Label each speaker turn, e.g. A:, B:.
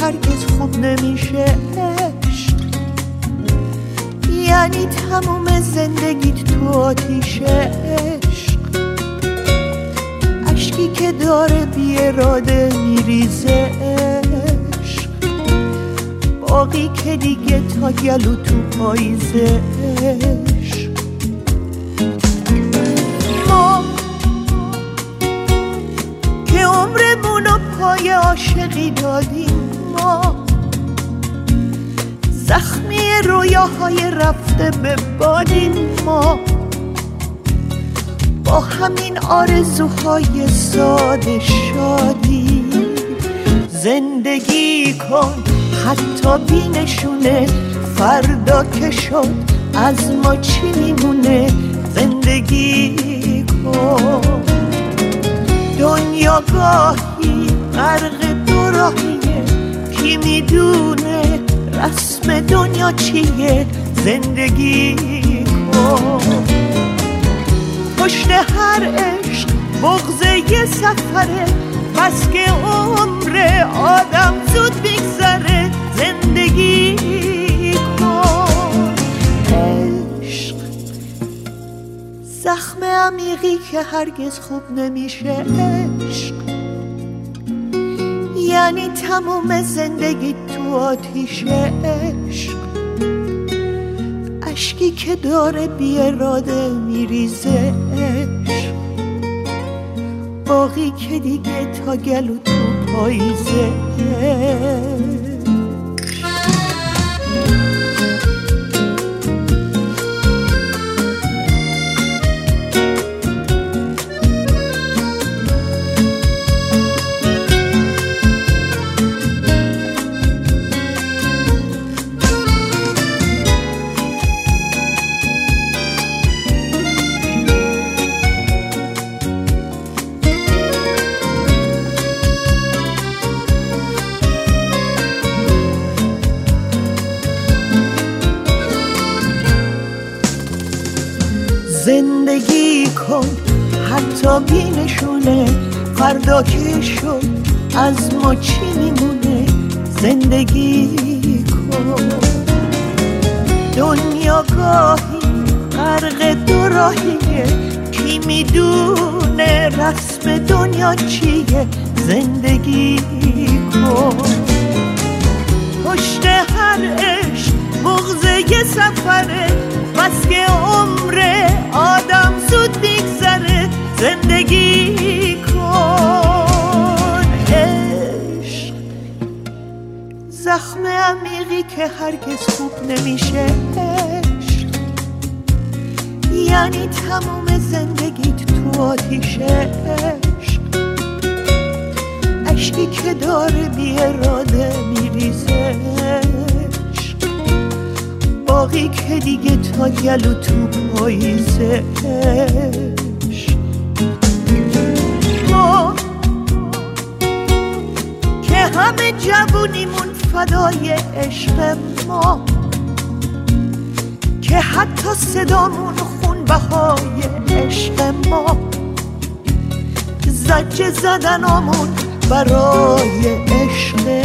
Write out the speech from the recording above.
A: هرگز خوب نمیشه عشق. یعنی تموم زندگیت تو آتیشه عشق. اشکی که داره بی اراده میریزه عشق. باقی که دیگه تا گلو تو پاییزه عشق. ما که عمرمونو پای عاشقی دادیم ما. زخمی رویاهای رفته به بادین ما. با همین آرزوهای ساده شادی. زندگی کن حتی بینشونه فردا که شد از ما چی میمونه؟ زندگی کن. دنیا گاهی غرق دو راهیه کی می‌دونه رسم دنیا چیه؟ زندگی کن. پشت هر عشق بغز یه سفره. بس که عمر آدم زود بگذره زندگی عشق. زخم عمیقی که هرگز خوب نمیشه. عشق. یعنی تموم زندگی تو آتیش عشق. اشکی که داره بی اراده میریزه عشق. باقی که دیگه تا گلو تو پاییزه زندگی کن حتی بینشونه فردا که شد از ما چی میمونه؟ زندگی کن. دنیا گاهی غرق دو راهیه کی می‌دونه رسم دنیا چیه؟ زندگی کن. پشت هر عشق بغز یه سفره بس که عمر آدم زود میگذره زندگی کن. عشق زخم عمیقی که هرگز خوب نمیشه. عشق یعنی تموم زندگیت تو آتیش. عشق اشکی که داره بی اراده میریزه. باقی که دیگه تا گلو تو پاییزه ما که همه جوونیمون فدای عشق ما که حتی صدامون خون بهای عشق ما زجه زدنامون برای عشق